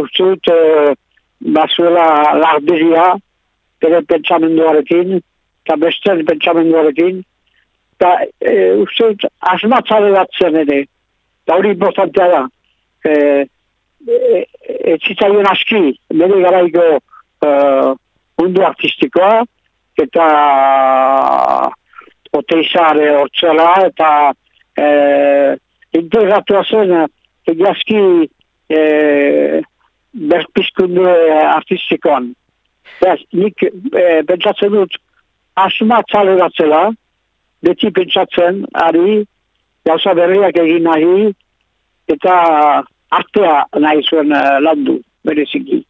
uste dut, e, bazuela larderia, bere pentsamenduarekin, eta beste pentsamenduarekin, eta e, uste dut, asmatzale bat zen ere, eta hori importantea da, e, e, e, zitzaion aski, bere garaiko e, mundu artistikoa, eta oteizare hortzela, eta e, integratua zen, egiazki berpizkundu artistikoan. Beraz, nik e, pentsatzen dut asma txale batzela, beti pentsatzen, ari, gauza berriak egin nahi, eta artea nahi zuen uh, landu, bereziki.